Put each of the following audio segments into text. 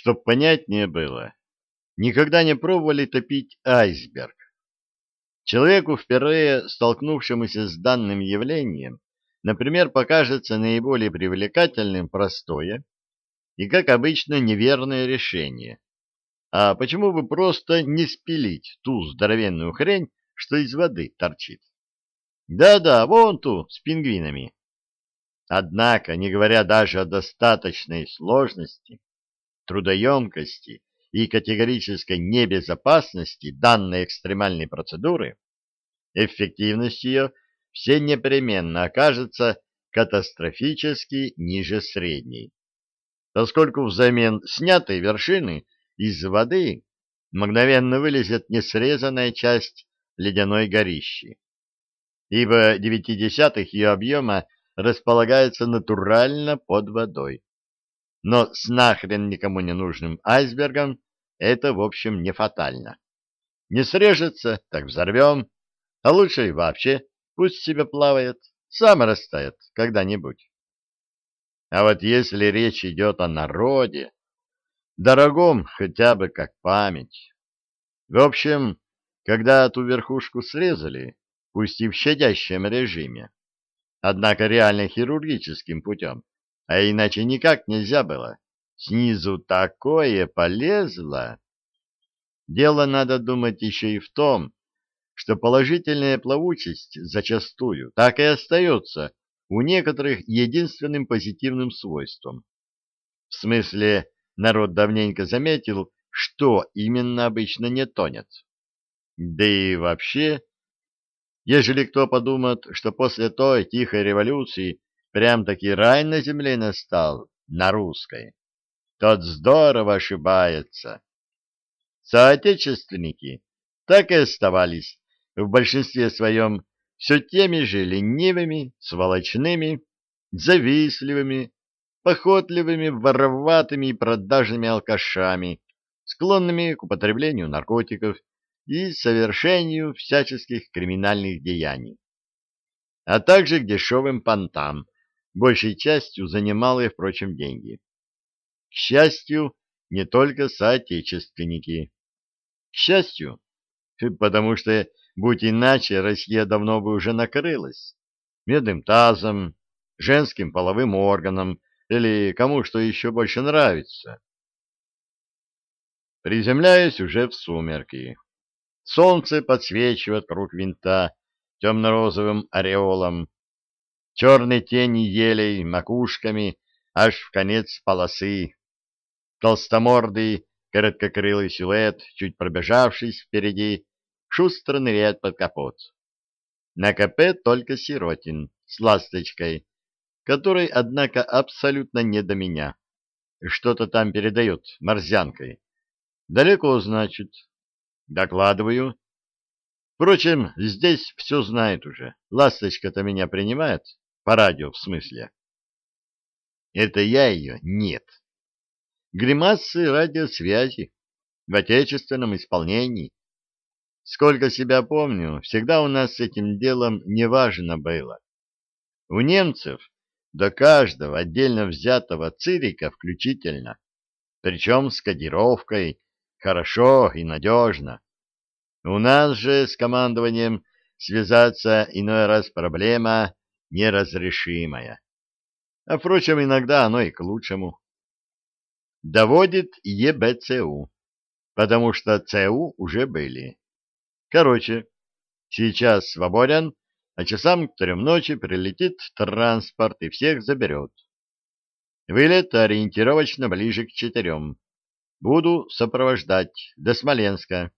Чтоб понятнее было, никогда не пробовали топить айсберг. Человеку, впервые столкнувшемуся с данным явлением, например, покажется наиболее привлекательным простое и, как обычно, неверное решение. А почему бы просто не спилить ту здоровенную хрень, что из воды торчит? Да-да, вон ту, с пингвинами. Однако, не говоря даже о достаточной сложности, трудоемкости и категорической небезопасности данной экстремальной процедуры, эффективность ее все непременно окажется катастрофически ниже средней, поскольку взамен снятой вершины из воды мгновенно вылезет несрезанная часть ледяной горищи, ибо девятидесятых ее объема располагается натурально под водой. Но с нахрен никому не нужным айсбергом это, в общем, не фатально. Не срежется, так взорвем, а лучше и вообще пусть себе плавает, сам растает когда-нибудь. А вот если речь идет о народе, дорогом хотя бы как память. В общем, когда ту верхушку срезали, пусть и в щадящем режиме, однако реально хирургическим путем, а иначе никак нельзя было. Снизу такое полезло. Дело, надо думать, еще и в том, что положительная плавучесть зачастую так и остается у некоторых единственным позитивным свойством. В смысле, народ давненько заметил, что именно обычно не тонет. Да и вообще, Ежели кто подумает, что после той тихой революции прям-таки рай на земле настал, на русской, тот здорово ошибается. Соотечественники так и оставались в большинстве своем все теми же ленивыми, сволочными, завистливыми, похотливыми, вороватыми и продажными алкашами, склонными к употреблению наркотиков и совершению всяческих криминальных деяний, а также к дешевым понтам, большей частью занималые, впрочем, деньги. К счастью, не только соотечественники. К счастью, потому что, будь иначе, Россия давно бы уже накрылась медным тазом, женским половым органом или кому что еще больше нравится. Приземляюсь уже в сумерки. Солнце подсвечивает круг винта темно-розовым ореолом. Черные тени елей макушками аж в конец полосы. Толстомордый, короткокрылый силуэт, чуть пробежавшись впереди, шустро ныряет под капот. На КП только Сиротин с ласточкой, который, однако, абсолютно не до меня. Что-то там передает морзянкой. Далеко, значит. Докладываю. Впрочем, здесь все знает уже. Ласточка-то меня принимает. По радио, в смысле. Это я ее? Нет. Гримасы радиосвязи в отечественном исполнении. Сколько себя помню, всегда у нас с этим делом неважно было. У немцев до каждого отдельно взятого цирика включительно, причем с кодировкой хорошо и надежно. У нас же с командованием связаться иной раз проблема неразрешимая. А, впрочем, иногда оно и к лучшему. Доводит ЕБЦУ, потому что ЦУ уже были. Короче, сейчас свободен, а часам к трем ночи прилетит транспорт и всех заберет. Вылет ориентировочно ближе к четырем. Буду сопровождать до Смоленска.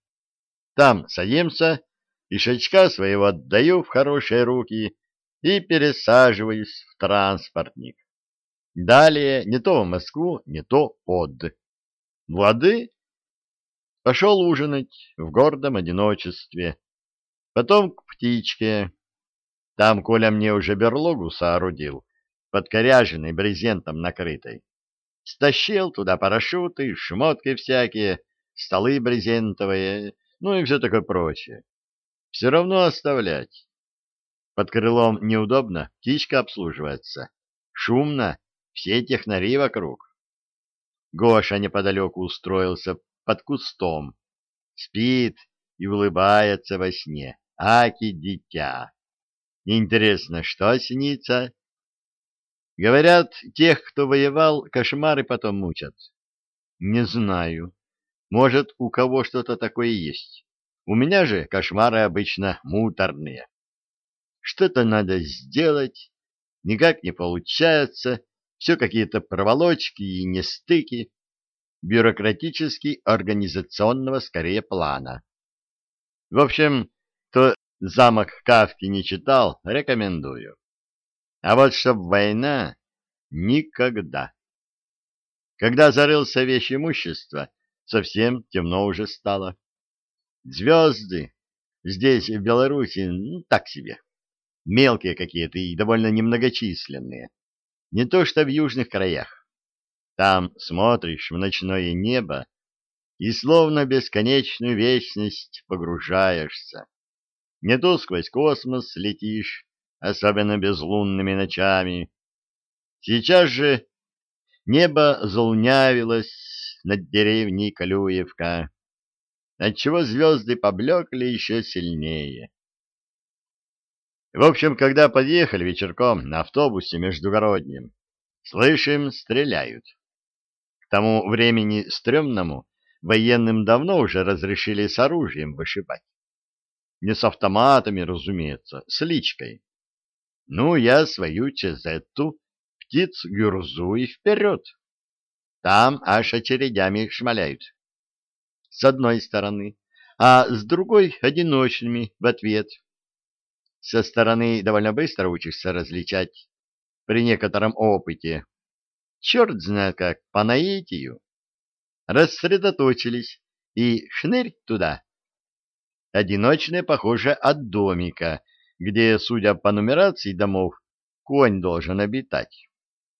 Там садимся, и шачка своего отдаю в хорошие руки и пересаживаюсь в транспортник. Далее не то в Москву, не то под. Влады пошел ужинать в гордом одиночестве. Потом к птичке. Там Коля мне уже берлогу соорудил, подкоряженной брезентом накрытой. Стащил туда парашюты, шмотки всякие, столы брезентовые, ну и все такое прочее. Все равно оставлять. Под крылом неудобно, птичка обслуживается. Шумно, все технари вокруг. Гоша неподалеку устроился под кустом. Спит и улыбается во сне. Аки дитя. Интересно, что снится? Говорят, тех, кто воевал, кошмары потом мучат. Не знаю. Может, у кого что-то такое есть. У меня же кошмары обычно муторные. Что-то надо сделать, никак не получается, все какие-то проволочки и нестыки, бюрократически организационного скорее плана. В общем, кто замок Кавки не читал, рекомендую. А вот чтоб война — никогда. Когда зарылся вещь имущества, совсем темно уже стало. Звезды здесь, в Беларуси, ну, так себе. Мелкие какие-то и довольно немногочисленные. Не то что в южных краях. Там смотришь в ночное небо и словно бесконечную вечность погружаешься. Не то сквозь космос летишь, особенно безлунными ночами. Сейчас же небо заунявилось над деревней Калюевка, отчего звезды поблекли еще сильнее. В общем, когда подъехали вечерком на автобусе междугородним, слышим, стреляют. К тому времени стрёмному военным давно уже разрешили с оружием вышибать. Не с автоматами, разумеется, с личкой. Ну, я свою чезетту, птиц гюрзу и вперед. Там аж очередями шмаляют. С одной стороны, а с другой — одиночными в ответ. Со стороны довольно быстро учишься различать при некотором опыте. Черт знает как, по наитию. Рассредоточились и шнырь туда. Одиночные, похоже, от домика, где, судя по нумерации домов, конь должен обитать.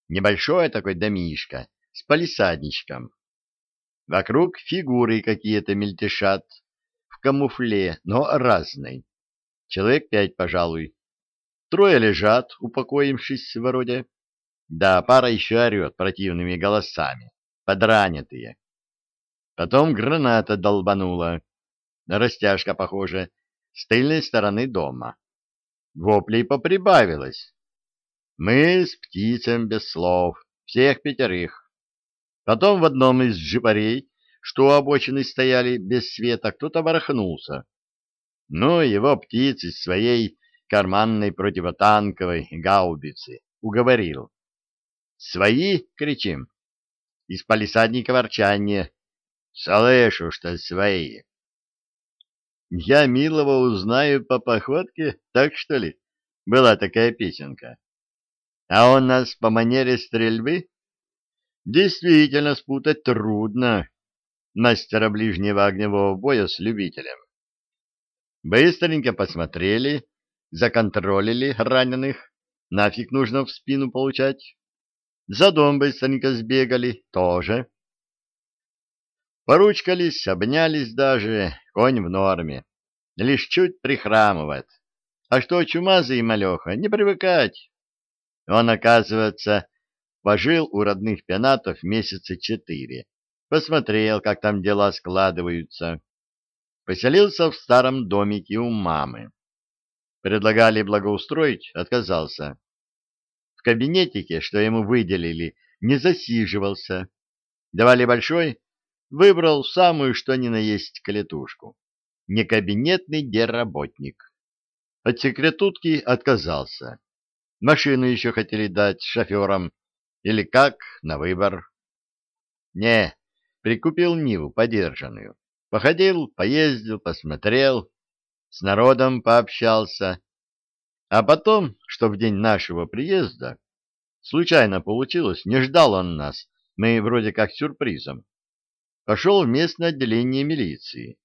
Небольшое такое домишко с палисадничком. Вокруг фигуры какие-то мельтешат, в камуфле, но разной. Человек пять, пожалуй. Трое лежат, упокоившись вроде. Да, пара еще орет противными голосами, подранятые. Потом граната долбанула. Растяжка, похоже, с тыльной стороны дома. Воплей поприбавилось. Мы с птицем без слов, всех пятерых. Потом в одном из джипарей, что у обочины стояли без света, кто-то ворохнулся. Ну, его птиц из своей карманной противотанковой гаубицы уговорил. «Свои!» — кричим. Из палисадника ворчание. «Слышу, что свои!» «Я милого узнаю по походке, так что ли?» Была такая песенка. А он нас по манере стрельбы? Действительно спутать трудно мастера ближнего огневого боя с любителем. Быстренько посмотрели, законтролили раненых, нафиг нужно в спину получать. За дом быстренько сбегали, тоже. Поручкались, обнялись даже, конь в норме, лишь чуть прихрамывает. А что чумазый и малеха, не привыкать. Он, оказывается, пожил у родных пенатов месяца четыре, посмотрел, как там дела складываются Поселился в старом домике у мамы. Предлагали благоустроить, отказался. В кабинетике, что ему выделили, не засиживался. Давали большой, выбрал самую что ни на есть клетушку. Не кабинетный деработник. От секретутки отказался. Машину еще хотели дать шоферам. Или как, на выбор. Не, прикупил Ниву подержанную. Походил, поездил, посмотрел, с народом пообщался. А потом, что в день нашего приезда, случайно получилось, не ждал он нас, мы вроде как сюрпризом. Пошел в местное отделение милиции.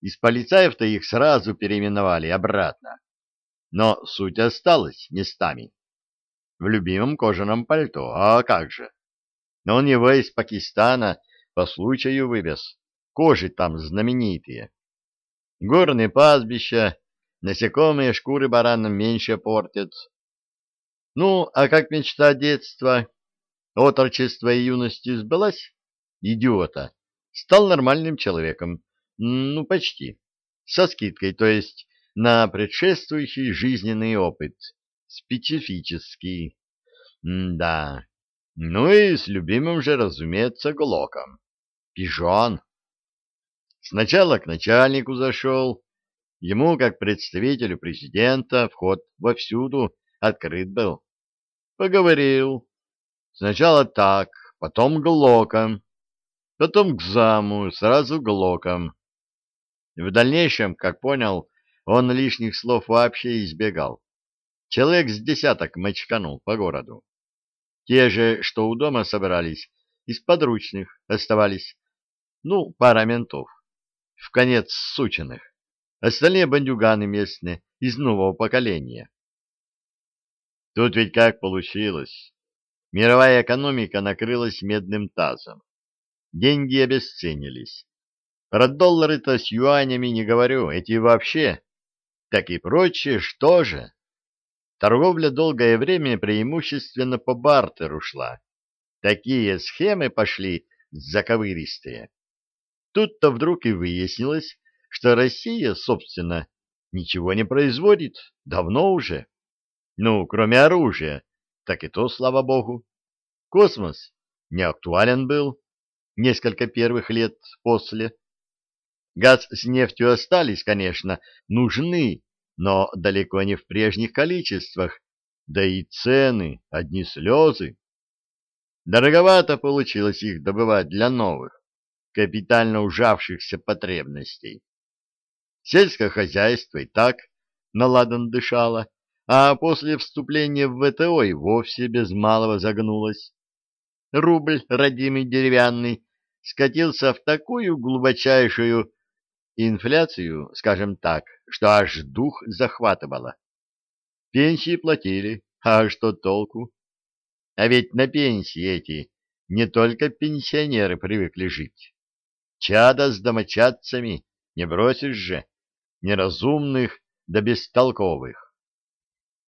Из полицаев-то их сразу переименовали обратно. Но суть осталась местами. В любимом кожаном пальто, а как же? Но он его из Пакистана по случаю вывез кожи там знаменитые. Горные пастбища, насекомые шкуры баранам меньше портят. Ну, а как мечта детства, отрочества и юности сбылась? идиота, стал нормальным человеком. Ну, почти. Со скидкой, то есть на предшествующий жизненный опыт. Специфический. Да. Ну и с любимым же, разумеется, Глоком. Пижон. Сначала к начальнику зашел. Ему, как представителю президента, вход вовсюду открыт был. Поговорил. Сначала так, потом Глоком, потом к заму, сразу Глоком. В дальнейшем, как понял, он лишних слов вообще избегал. Человек с десяток мочканул по городу. Те же, что у дома собрались, из подручных оставались. Ну, пара ментов. В конец сученных. Остальные бандюганы местные, из нового поколения. Тут ведь как получилось. Мировая экономика накрылась медным тазом. Деньги обесценились. Про доллары-то с юанями не говорю, эти вообще. Так и прочее, что же? Торговля долгое время преимущественно по бартеру шла. Такие схемы пошли заковыристые. Тут-то вдруг и выяснилось, что Россия, собственно, ничего не производит, давно уже. Ну, кроме оружия, так и то, слава богу. Космос не актуален был несколько первых лет после. Газ с нефтью остались, конечно, нужны, но далеко не в прежних количествах, да и цены, одни слезы. Дороговато получилось их добывать для новых, капитально ужавшихся потребностей. Сельское хозяйство и так наладан дышало, а после вступления в ВТО и вовсе без малого загнулась. Рубль, родимый деревянный, скатился в такую глубочайшую инфляцию, скажем так, что аж дух захватывало. Пенсии платили, а что толку? А ведь на пенсии эти не только пенсионеры привыкли жить. Чада с домочадцами не бросишь же, неразумных да бестолковых.